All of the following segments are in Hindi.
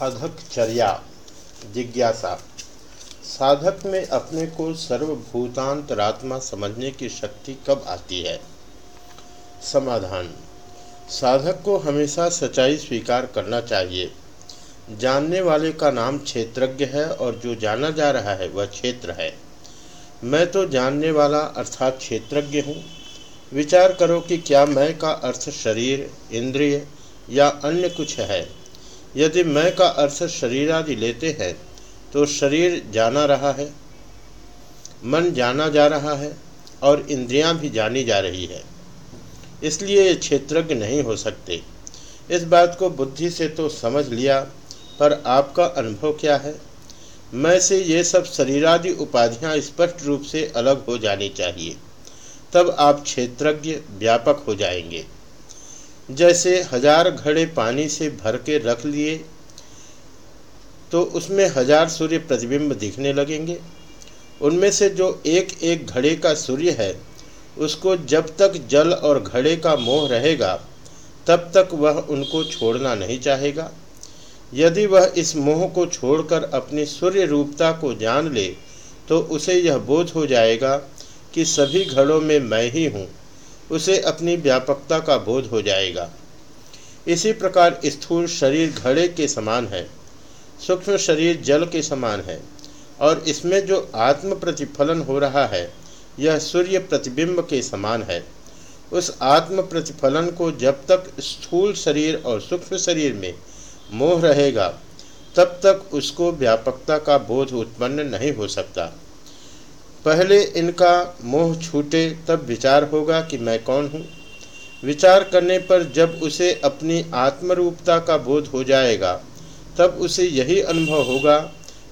साधकचर्या जिज्ञासा। साधक में अपने को सर्वभूतांतरात्मा समझने की शक्ति कब आती है? समाधान। साधक को हमेशा सच्चाई स्वीकार करना चाहिए। जानने वाले का नाम क्षेत्रज्ञ है और जो जाना जा रहा है वह क्षेत्र है। मैं तो जानने वाला अर्थात क्षेत्रज्ञ हूँ। विचार करो कि क्या मैं का अर्थ शरीर, इंद्रिय या अन्य कुछ है? यदि मैं का अर्थ शरीर आदि लेते हैं तो शरीर जाना रहा है, मन जाना जा रहा है, और इंद्रियाँ भी जानी जा रही है। इसलिए ये क्षेत्रज्ञ नहीं हो सकते। इस बात को बुद्धि से तो समझ लिया, पर आपका अनुभव क्या है? मैं से ये सब शरीरादि उपाधियाँ स्पष्ट रूप से अलग हो जानी चाहिए। तब आप क्षेत्रज्ञ, व्यापक हो जाएँगे। जैसे हज़ार घड़े पानी से भर के रख लिए तो उसमें हज़ार सूर्य प्रतिबिंब दिखने लगेंगे। उनमें से जो एक एक घड़े का सूर्य है, उसको जब तक जल और घड़े का मोह रहेगा, तब तक वह उनको छोड़ना नहीं चाहेगा। यदि वह इस मोह को छोड़कर अपनी सूर्य रूपता को जान ले तो उसे यह बोध हो जाएगा कि सभी घड़ों में मैं ही हूँ। उसे अपनी व्यापकता का बोध हो जाएगा। इसी प्रकार स्थूल शरीर घड़े के समान है, सूक्ष्म शरीर जल के समान है, और इसमें जो आत्म प्रतिफलन हो रहा है, यह सूर्य प्रतिबिंब के समान है। उस आत्म प्रतिफलन को जब तक स्थूल शरीर और सूक्ष्म शरीर में मोह रहेगा, तब तक उसको व्यापकता का बोध उत्पन्न नहीं हो सकता। पहले इनका मोह छूटे तब विचार होगा कि मैं कौन हूँ। विचार करने पर जब उसे अपनी आत्मरूपता का बोध हो जाएगा, तब उसे यही अनुभव होगा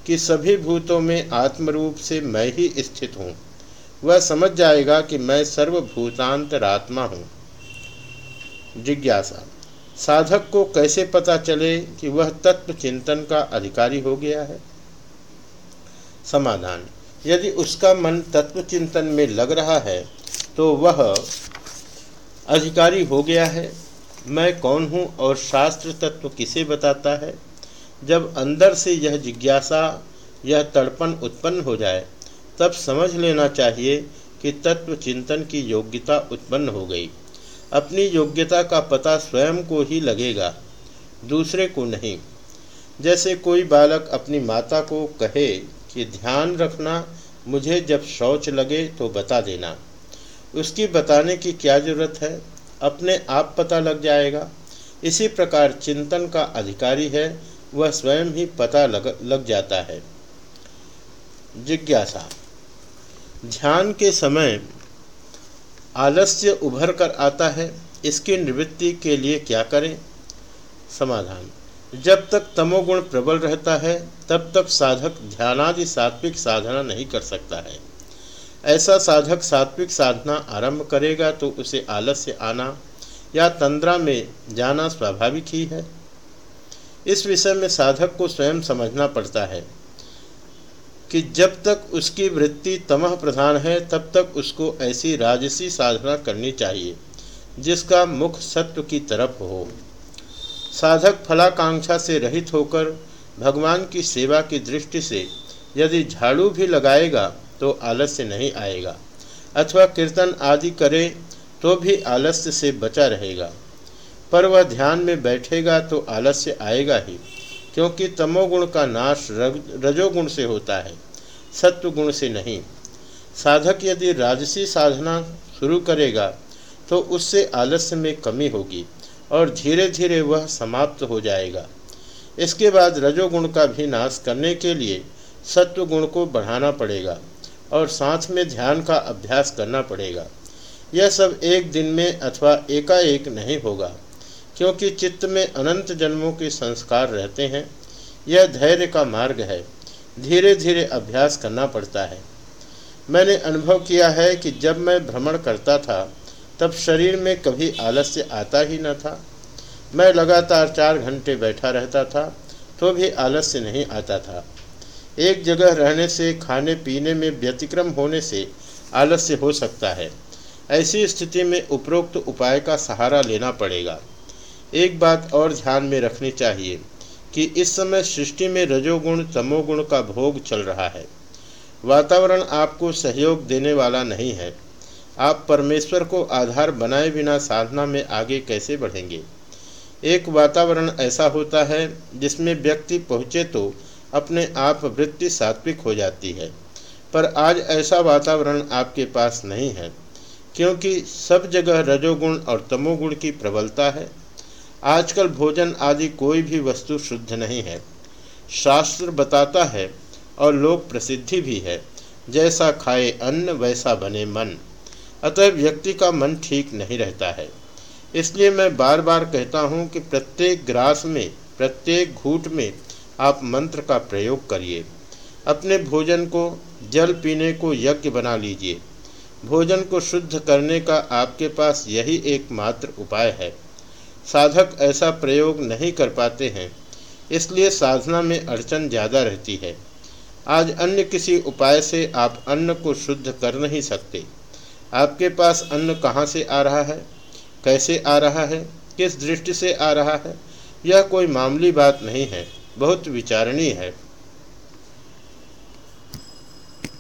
कि सभी भूतों में आत्मरूप से मैं ही स्थित हूँ। वह समझ जाएगा कि मैं सर्वभूतांतरात्मा हूँ। जिज्ञासा। साधक को कैसे पता चले कि वह तत्व चिंतन का अधिकारी हो गया है? समाधान। यदि उसका मन तत्व चिंतन में लग रहा है तो वह अधिकारी हो गया है। मैं कौन हूँ और शास्त्र तत्व किसे बताता है? जब अंदर से यह जिज्ञासा, यह तड़पन उत्पन्न हो जाए, तब समझ लेना चाहिए कि तत्व चिंतन की योग्यता उत्पन्न हो गई। अपनी योग्यता का पता स्वयं को ही लगेगा, दूसरे को नहीं। जैसे कोई बालक अपनी माता को कहे कि ध्यान रखना मुझे जब शौच लगे तो बता देना। उसकी बताने की क्या ज़रूरत है? अपने आप पता लग जाएगा। इसी प्रकार चिंतन का अधिकारी है, वह स्वयं ही पता लग लग जाता है। जिज्ञासा। ध्यान के समय आलस्य उभर कर आता है, इसकी निवृत्ति के लिए क्या करें? समाधान। जब तक तमोगुण प्रबल रहता है, तब तक साधक ध्यानादि सात्विक साधना नहीं कर सकता है। ऐसा साधक सात्विक साधना आरंभ करेगा तो उसे आलस्य आना या तंद्रा में जाना स्वाभाविक ही है। इस विषय में साधक को स्वयं समझना पड़ता है कि जब तक उसकी वृत्ति तमह प्रधान है, तब तक उसको ऐसी राजसी साधना करनी चाहिए, जिसका मुख सत्व की तरफ़ हो। साधक फलाकांक्षा से रहित होकर भगवान की सेवा की दृष्टि से यदि झाड़ू भी लगाएगा तो आलस्य नहीं आएगा, अथवा कीर्तन आदि करे तो भी आलस्य से बचा रहेगा। पर वह ध्यान में बैठेगा तो आलस्य आएगा ही, क्योंकि तमोगुण का नाश रजोगुण से होता है, सत्वगुण से नहीं। साधक यदि राजसी साधना शुरू करेगा तो उससे आलस्य में कमी होगी। और धीरे धीरे वह समाप्त हो जाएगा। इसके बाद रजोगुण का भी नाश करने के लिए सत्व गुण को बढ़ाना पड़ेगा और साथ में ध्यान का अभ्यास करना पड़ेगा। यह सब एक दिन में अथवा एकाएक नहीं होगा, क्योंकि चित्त में अनंत जन्मों के संस्कार रहते हैं। यह धैर्य का मार्ग है। धीरे धीरे अभ्यास करना पड़ता है। मैंने अनुभव किया है कि जब मैं भ्रमण करता था तब शरीर में कभी आलस्य आता ही न था। मैं लगातार चार घंटे बैठा रहता था तो भी आलस्य नहीं आता था। एक जगह रहने से, खाने पीने में व्यतिक्रम होने से आलस्य हो सकता है। ऐसी स्थिति में उपरोक्त उपाय का सहारा लेना पड़ेगा। एक बात और ध्यान में रखनी चाहिए कि इस समय सृष्टि में रजोगुण, तमोगुण का भोग चल रहा है। वातावरण आपको सहयोग देने वाला नहीं है। आप परमेश्वर को आधार बनाए बिना साधना में आगे कैसे बढ़ेंगे? एक वातावरण ऐसा होता है जिसमें व्यक्ति पहुँचे तो अपने आप वृत्ति सात्विक हो जाती है। पर आज ऐसा वातावरण आपके पास नहीं है, क्योंकि सब जगह रजोगुण और तमोगुण की प्रबलता है। आजकल भोजन आदि कोई भी वस्तु शुद्ध नहीं है। शास्त्र बताता है और लोक प्रसिद्धि भी है, जैसा खाए अन्न वैसा बने मन। अतः व्यक्ति का मन ठीक नहीं रहता है। इसलिए मैं बार बार कहता हूँ कि प्रत्येक ग्रास में, प्रत्येक घूट में आप मंत्र का प्रयोग करिए। अपने भोजन को, जल पीने को यज्ञ बना लीजिए। भोजन को शुद्ध करने का आपके पास यही एकमात्र उपाय है। साधक ऐसा प्रयोग नहीं कर पाते हैं, इसलिए साधना में अड़चन ज़्यादा रहती है। आज अन्य किसी उपाय से आप अन्न को शुद्ध कर नहीं सकते। आपके पास अन्न कहाँ से आ रहा है? कैसे आ रहा है? किस दृष्टि से आ रहा है? यह कोई मामूली बात नहीं है, बहुत विचारणीय है।